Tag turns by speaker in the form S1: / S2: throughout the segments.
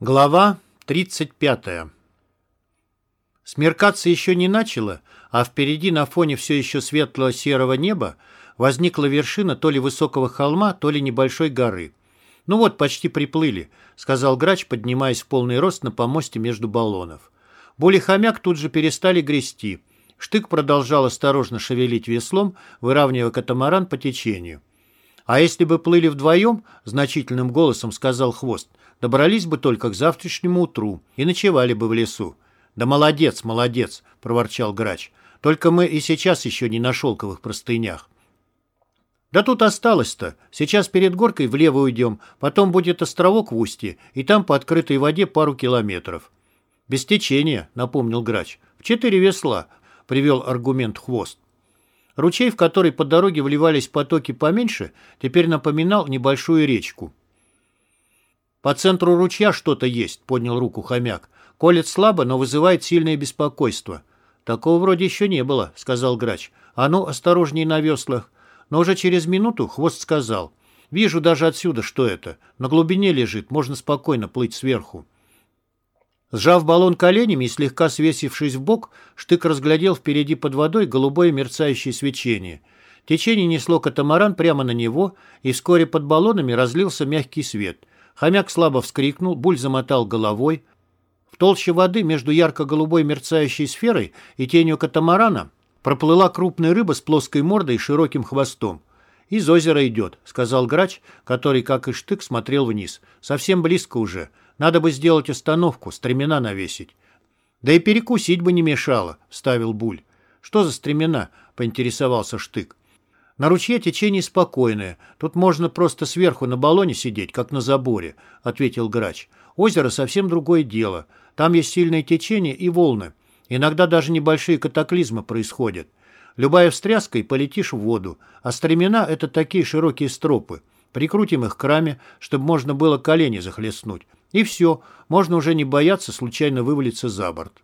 S1: Глава 35. Смеркаться еще не начало, а впереди на фоне все еще светлого серого неба возникла вершина то ли высокого холма, то ли небольшой горы. «Ну вот, почти приплыли», — сказал грач, поднимаясь в полный рост на помосте между баллонов. Боли хомяк тут же перестали грести. Штык продолжал осторожно шевелить веслом, выравнивая катамаран по течению. «А если бы плыли вдвоем?» — значительным голосом сказал Хвост. Добрались бы только к завтрашнему утру и ночевали бы в лесу. «Да молодец, молодец!» — проворчал грач. «Только мы и сейчас еще не на шелковых простынях». «Да тут осталось-то. Сейчас перед горкой влево уйдем, потом будет островок в устье, и там по открытой воде пару километров». «Без течения», — напомнил грач. «В четыре весла», — привел аргумент хвост. Ручей, в который по дороге вливались потоки поменьше, теперь напоминал небольшую речку. «По центру ручья что-то есть», — поднял руку хомяк. «Колет слабо, но вызывает сильное беспокойство». «Такого вроде еще не было», — сказал грач. «А ну, осторожней на веслах». Но уже через минуту хвост сказал. «Вижу даже отсюда, что это. На глубине лежит, можно спокойно плыть сверху». Сжав баллон коленями и слегка свесившись в бок, Штык разглядел впереди под водой голубое мерцающее свечение. Течение несло катамаран прямо на него, и вскоре под баллонами разлился мягкий свет. Хомяк слабо вскрикнул, Буль замотал головой. В толще воды между ярко-голубой мерцающей сферой и тенью катамарана проплыла крупная рыба с плоской мордой и широким хвостом. «Из озера идет», — сказал грач, который, как и штык, смотрел вниз. «Совсем близко уже. Надо бы сделать остановку, стремена навесить». «Да и перекусить бы не мешало», — вставил Буль. «Что за стремена?» — поинтересовался штык. На ручье течение спокойное. Тут можно просто сверху на баллоне сидеть, как на заборе», — ответил грач. «Озеро совсем другое дело. Там есть сильное течение и волны. Иногда даже небольшие катаклизмы происходят. Любая встряска и полетишь в воду. А стремена — это такие широкие стропы. Прикрутим их к раме, чтобы можно было колени захлестнуть. И все, можно уже не бояться случайно вывалиться за борт».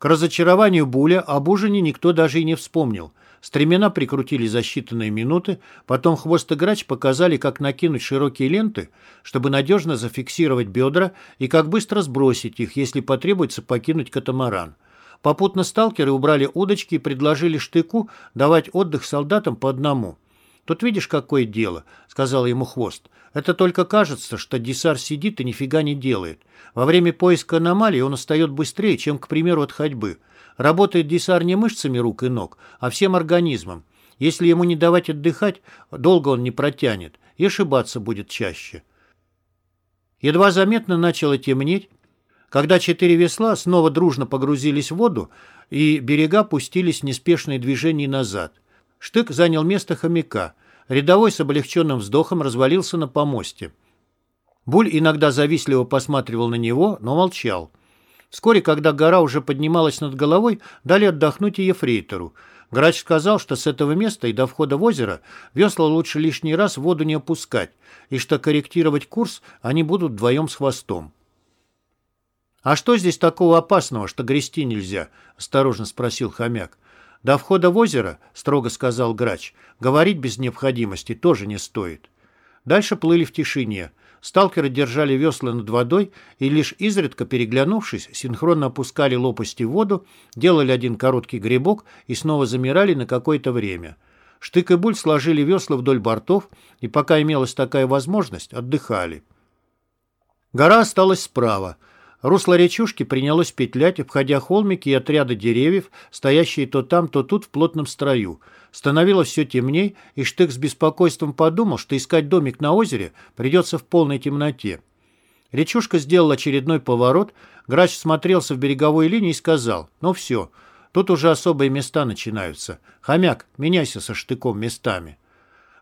S1: К разочарованию Буля об ужине никто даже и не вспомнил. Стремена прикрутили за считанные минуты, потом хвост и грач показали, как накинуть широкие ленты, чтобы надежно зафиксировать бедра и как быстро сбросить их, если потребуется покинуть катамаран. Попутно сталкеры убрали удочки и предложили штыку давать отдых солдатам по одному. «Тут видишь, какое дело», — сказал ему хвост. «Это только кажется, что десар сидит и нифига не делает. Во время поиска аномалий он устает быстрее, чем, к примеру, от ходьбы. Работает десар не мышцами рук и ног, а всем организмом. Если ему не давать отдыхать, долго он не протянет и ошибаться будет чаще. Едва заметно начало темнеть, когда четыре весла снова дружно погрузились в воду, и берега пустились в неспешные движения назад. Штык занял место хомяка. Рядовой с облегченным вздохом развалился на помосте. Буль иногда завистливо посматривал на него, но молчал. Вскоре, когда гора уже поднималась над головой, дали отдохнуть и ефрейтору. Грач сказал, что с этого места и до входа в озеро весла лучше лишний раз в воду не опускать, и что корректировать курс они будут вдвоем с хвостом. «А что здесь такого опасного, что грести нельзя?» – осторожно спросил хомяк. «До входа в озеро, — строго сказал грач, — говорить без необходимости тоже не стоит». Дальше плыли в тишине. Сталкеры держали весла над водой и лишь изредка переглянувшись, синхронно опускали лопасти в воду, делали один короткий грибок и снова замирали на какое-то время. Штык и Буль сложили весла вдоль бортов и, пока имелась такая возможность, отдыхали. Гора осталась справа. Русло речушки принялось петлять, обходя холмики и отряды деревьев, стоящие то там, то тут в плотном строю. Становилось все темней, и Штык с беспокойством подумал, что искать домик на озере придется в полной темноте. Речушка сделала очередной поворот, Грач смотрелся в береговой линии и сказал, «Ну все, тут уже особые места начинаются. Хомяк, меняйся со Штыком местами».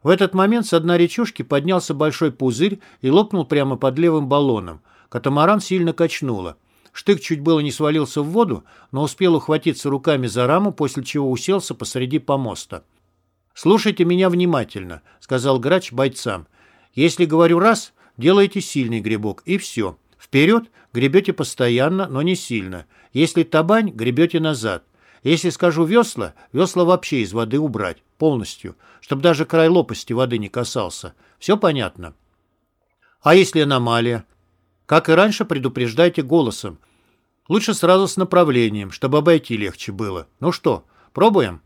S1: В этот момент с дна речушки поднялся большой пузырь и лопнул прямо под левым баллоном. Катамаран сильно качнуло. Штык чуть было не свалился в воду, но успел ухватиться руками за раму, после чего уселся посреди помоста. «Слушайте меня внимательно», — сказал грач бойцам. «Если говорю раз, делайте сильный грибок, и все. Вперед гребете постоянно, но не сильно. Если табань, гребете назад. Если скажу весла, весла вообще из воды убрать, полностью, чтобы даже край лопасти воды не касался. Все понятно?» «А если аномалия?» Как и раньше, предупреждайте голосом. Лучше сразу с направлением, чтобы обойти легче было. Ну что, пробуем?»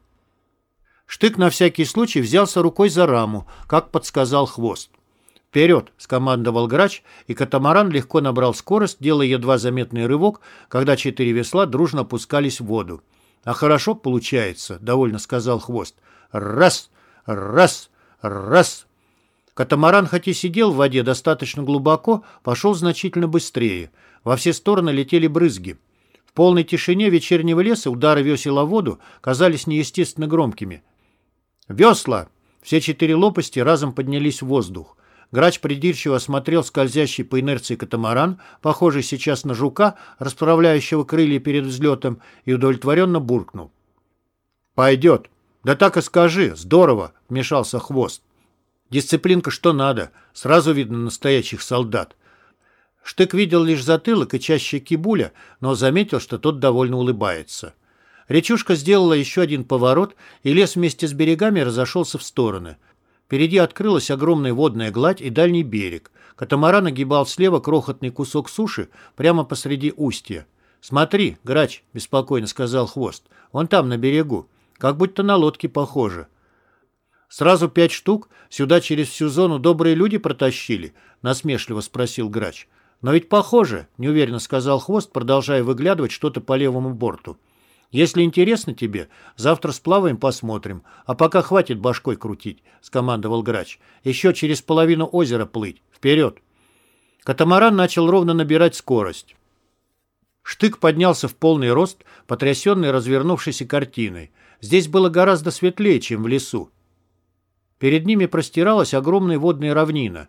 S1: Штык на всякий случай взялся рукой за раму, как подсказал хвост. «Вперед!» — скомандовал грач, и катамаран легко набрал скорость, делая едва заметный рывок, когда четыре весла дружно опускались в воду. «А хорошо получается», — довольно сказал хвост. «Раз! Раз! Раз!» Катамаран, хоть и сидел в воде достаточно глубоко, пошел значительно быстрее. Во все стороны летели брызги. В полной тишине вечернего леса удары весел о воду казались неестественно громкими. «Весла!» Все четыре лопасти разом поднялись в воздух. Грач придирчиво осмотрел скользящий по инерции катамаран, похожий сейчас на жука, расправляющего крылья перед взлетом, и удовлетворенно буркнул. «Пойдет!» «Да так и скажи! Здорово!» — вмешался хвост. «Дисциплинка что надо. Сразу видно настоящих солдат». Штык видел лишь затылок и чаще кибуля, но заметил, что тот довольно улыбается. Речушка сделала еще один поворот, и лес вместе с берегами разошелся в стороны. Впереди открылась огромная водная гладь и дальний берег. Катамаран огибал слева крохотный кусок суши прямо посреди устья. «Смотри, грач», — беспокойно сказал хвост, — «вон там, на берегу. Как будто на лодке похоже. Сразу пять штук сюда через всю зону добрые люди протащили? Насмешливо спросил грач. Но ведь похоже, неуверенно сказал хвост, продолжая выглядывать что-то по левому борту. Если интересно тебе, завтра сплаваем, посмотрим. А пока хватит башкой крутить, скомандовал грач. Еще через половину озера плыть. Вперед! Катамаран начал ровно набирать скорость. Штык поднялся в полный рост, потрясенный развернувшейся картиной. Здесь было гораздо светлее, чем в лесу. Перед ними простиралась огромная водная равнина.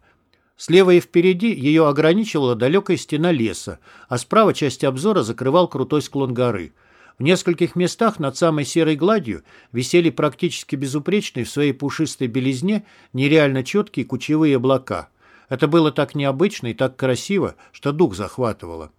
S1: Слева и впереди ее ограничивала далекая стена леса, а справа часть обзора закрывал крутой склон горы. В нескольких местах над самой серой гладью висели практически безупречные в своей пушистой белизне нереально четкие кучевые облака. Это было так необычно и так красиво, что дух захватывало.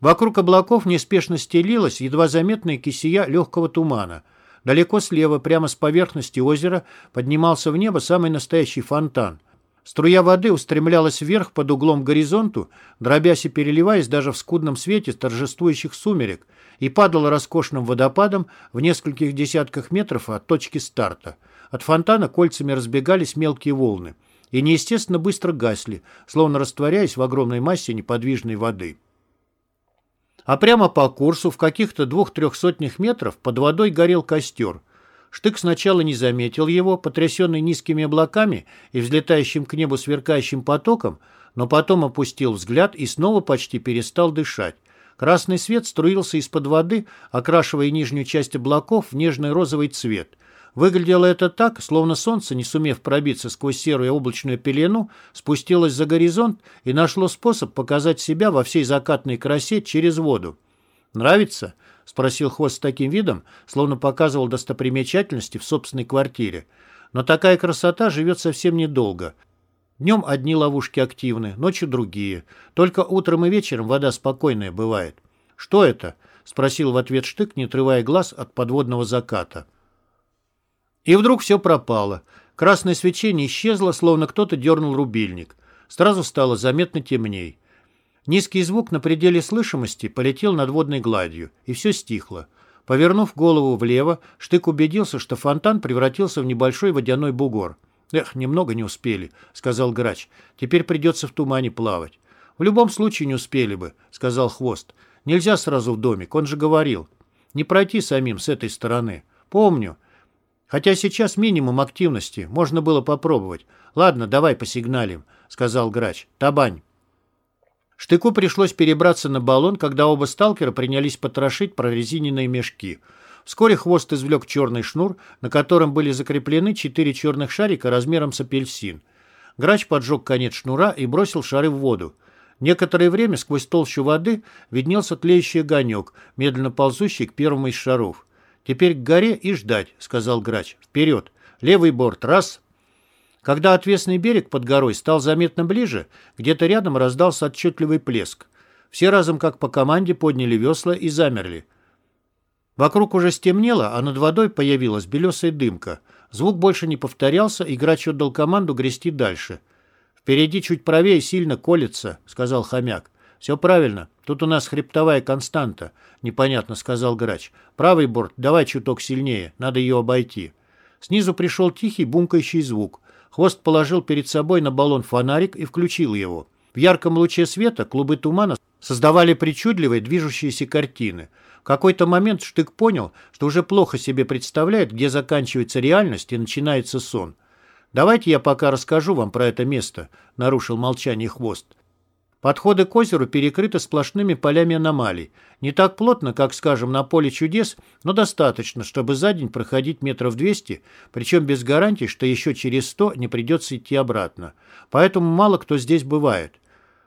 S1: Вокруг облаков неспешно стелилась едва заметная кисия легкого тумана – Далеко слева, прямо с поверхности озера, поднимался в небо самый настоящий фонтан. Струя воды устремлялась вверх под углом к горизонту, дробясь и переливаясь даже в скудном свете торжествующих сумерек, и падала роскошным водопадом в нескольких десятках метров от точки старта. От фонтана кольцами разбегались мелкие волны и неестественно быстро гасли, словно растворяясь в огромной массе неподвижной воды а прямо по курсу в каких-то двух-трех сотнях метров под водой горел костер. Штык сначала не заметил его, потрясенный низкими облаками и взлетающим к небу сверкающим потоком, но потом опустил взгляд и снова почти перестал дышать. Красный свет струился из-под воды, окрашивая нижнюю часть облаков в нежный розовый цвет – Выглядело это так, словно солнце, не сумев пробиться сквозь серую облачную пелену, спустилось за горизонт и нашло способ показать себя во всей закатной красе через воду. «Нравится?» — спросил Хвост с таким видом, словно показывал достопримечательности в собственной квартире. «Но такая красота живет совсем недолго. Днем одни ловушки активны, ночью другие. Только утром и вечером вода спокойная бывает». «Что это?» — спросил в ответ Штык, не отрывая глаз от подводного заката. И вдруг все пропало. Красное свечение исчезло, словно кто-то дернул рубильник. Сразу стало заметно темней. Низкий звук на пределе слышимости полетел над водной гладью, и все стихло. Повернув голову влево, Штык убедился, что фонтан превратился в небольшой водяной бугор. «Эх, немного не успели», — сказал грач. «Теперь придется в тумане плавать». «В любом случае не успели бы», — сказал Хвост. «Нельзя сразу в домик, он же говорил. Не пройти самим с этой стороны. Помню. Хотя сейчас минимум активности, можно было попробовать. Ладно, давай посигналим, сказал грач. Табань. Штыку пришлось перебраться на баллон, когда оба сталкера принялись потрошить прорезиненные мешки. Вскоре хвост извлек черный шнур, на котором были закреплены четыре черных шарика размером с апельсин. Грач поджег конец шнура и бросил шары в воду. Некоторое время сквозь толщу воды виднелся тлеющий огонек, медленно ползущий к первому из шаров. «Теперь к горе и ждать», — сказал грач. «Вперед! Левый борт! Раз!» Когда отвесный берег под горой стал заметно ближе, где-то рядом раздался отчетливый плеск. Все разом, как по команде, подняли весла и замерли. Вокруг уже стемнело, а над водой появилась белесая дымка. Звук больше не повторялся, и грач отдал команду грести дальше. Впереди чуть правее сильно колется, сказал хомяк. Все правильно. Тут у нас хребтовая константа, непонятно сказал грач. Правый борт, давай чуток сильнее, надо ее обойти. Снизу пришел тихий бумкающий звук. Хвост положил перед собой на баллон фонарик и включил его. В ярком луче света клубы тумана создавали причудливые движущиеся картины. В какой-то момент Штык понял, что уже плохо себе представляет, где заканчивается реальность и начинается сон. «Давайте я пока расскажу вам про это место», — нарушил молчание Хвост. Подходы к озеру перекрыты сплошными полями аномалий. Не так плотно, как, скажем, на поле чудес, но достаточно, чтобы за день проходить метров 200, причем без гарантии, что еще через 100 не придется идти обратно. Поэтому мало кто здесь бывает.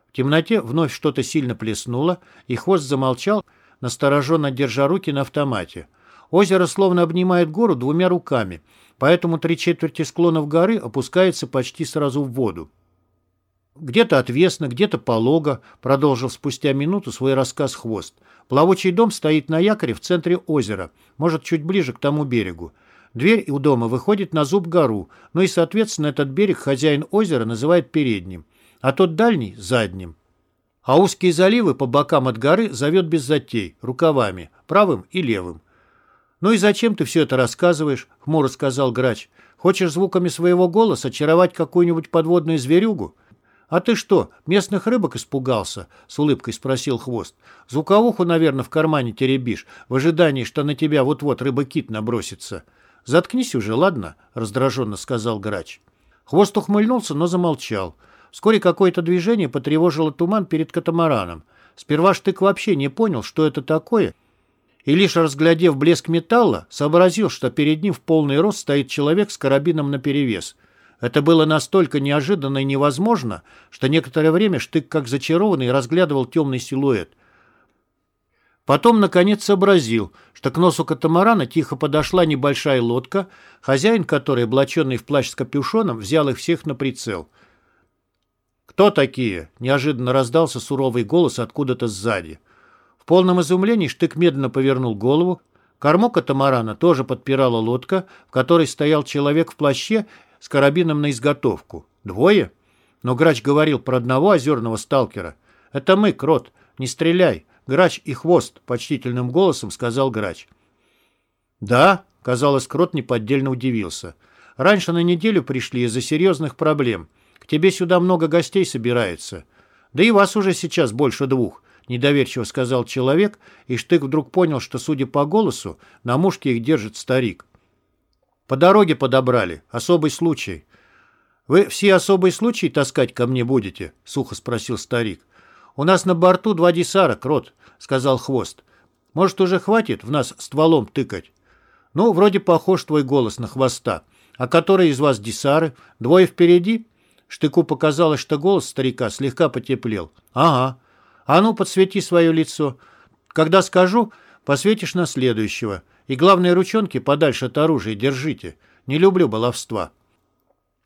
S1: В темноте вновь что-то сильно плеснуло, и хвост замолчал, настороженно держа руки на автомате. Озеро словно обнимает гору двумя руками, поэтому три четверти склонов горы опускается почти сразу в воду. Где-то отвесно, где-то полого, продолжил спустя минуту свой рассказ хвост. Плавучий дом стоит на якоре в центре озера, может, чуть ближе к тому берегу. Дверь у дома выходит на зуб гору, ну и, соответственно, этот берег хозяин озера называет передним, а тот дальний – задним. А узкие заливы по бокам от горы зовет без затей, рукавами, правым и левым. «Ну и зачем ты все это рассказываешь?» – хмуро сказал грач. «Хочешь звуками своего голоса очаровать какую-нибудь подводную зверюгу?» «А ты что, местных рыбок испугался?» — с улыбкой спросил Хвост. «Звуковуху, наверное, в кармане теребишь, в ожидании, что на тебя вот-вот рыба-кит набросится». «Заткнись уже, ладно?» — раздраженно сказал Грач. Хвост ухмыльнулся, но замолчал. Вскоре какое-то движение потревожило туман перед катамараном. Сперва Штык вообще не понял, что это такое, и лишь разглядев блеск металла, сообразил, что перед ним в полный рост стоит человек с карабином наперевес — это было настолько неожиданно и невозможно, что некоторое время Штык, как зачарованный, разглядывал темный силуэт. Потом, наконец, сообразил, что к носу катамарана тихо подошла небольшая лодка, хозяин которой, облаченный в плащ с капюшоном, взял их всех на прицел. «Кто такие?» – неожиданно раздался суровый голос откуда-то сзади. В полном изумлении Штык медленно повернул голову. Корму катамарана тоже подпирала лодка, в которой стоял человек в плаще с карабином на изготовку. Двое? Но Грач говорил про одного озерного сталкера. «Это мы, Крот. Не стреляй. Грач и хвост», — почтительным голосом сказал Грач. «Да?» — казалось, Крот неподдельно удивился. «Раньше на неделю пришли из-за серьезных проблем. К тебе сюда много гостей собирается. Да и вас уже сейчас больше двух», — недоверчиво сказал человек, и Штык вдруг понял, что, судя по голосу, на мушке их держит старик. По дороге подобрали. Особый случай. Вы все особые случаи таскать ко мне будете? Сухо спросил старик. У нас на борту два десара, крот, сказал хвост. Может, уже хватит в нас стволом тыкать? Ну, вроде похож твой голос на хвоста. А который из вас десары? Двое впереди? Штыку показалось, что голос старика слегка потеплел. Ага. А ну, подсвети свое лицо. Когда скажу, посветишь на следующего. И главное, ручонки подальше от оружия держите. Не люблю баловства.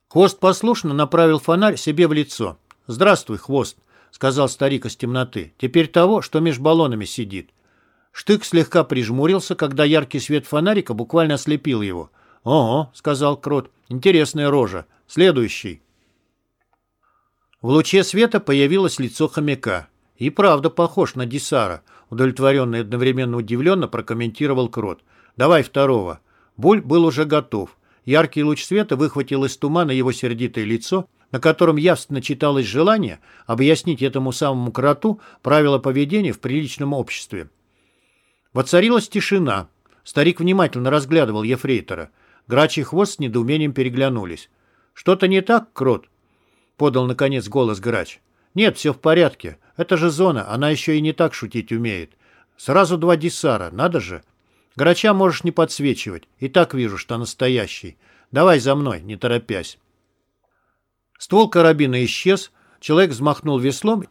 S1: Хвост послушно направил фонарь себе в лицо. «Здравствуй, хвост», — сказал старик из темноты. «Теперь того, что меж баллонами сидит». Штык слегка прижмурился, когда яркий свет фонарика буквально ослепил его. «Ого», — сказал Крот, — «интересная рожа. Следующий». В луче света появилось лицо хомяка. И правда похож на Десара, удовлетворенно и одновременно удивленно прокомментировал Крот. «Давай второго». Буль был уже готов. Яркий луч света выхватил из тумана его сердитое лицо, на котором явственно читалось желание объяснить этому самому кроту правила поведения в приличном обществе. Воцарилась тишина. Старик внимательно разглядывал ефрейтора. Грач и хвост с недоумением переглянулись. «Что-то не так, крот?» — подал, наконец, голос грач. «Нет, все в порядке. Это же зона, она еще и не так шутить умеет. Сразу два десара, надо же. Грача можешь не подсвечивать. И так вижу, что настоящий. Давай за мной, не торопясь». Ствол карабина исчез, человек взмахнул веслом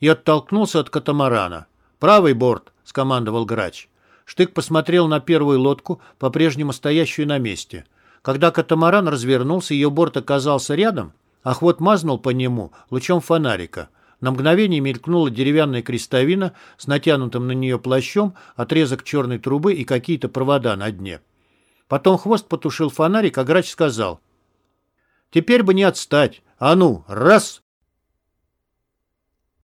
S1: и оттолкнулся от катамарана. «Правый борт», — скомандовал грач. Штык посмотрел на первую лодку, по-прежнему стоящую на месте. Когда катамаран развернулся, ее борт оказался рядом, Охвот мазнул по нему лучом фонарика. На мгновение мелькнула деревянная крестовина с натянутым на нее плащом, отрезок черной трубы и какие-то провода на дне. Потом хвост потушил фонарик, а грач сказал. «Теперь бы не отстать. А ну, раз!»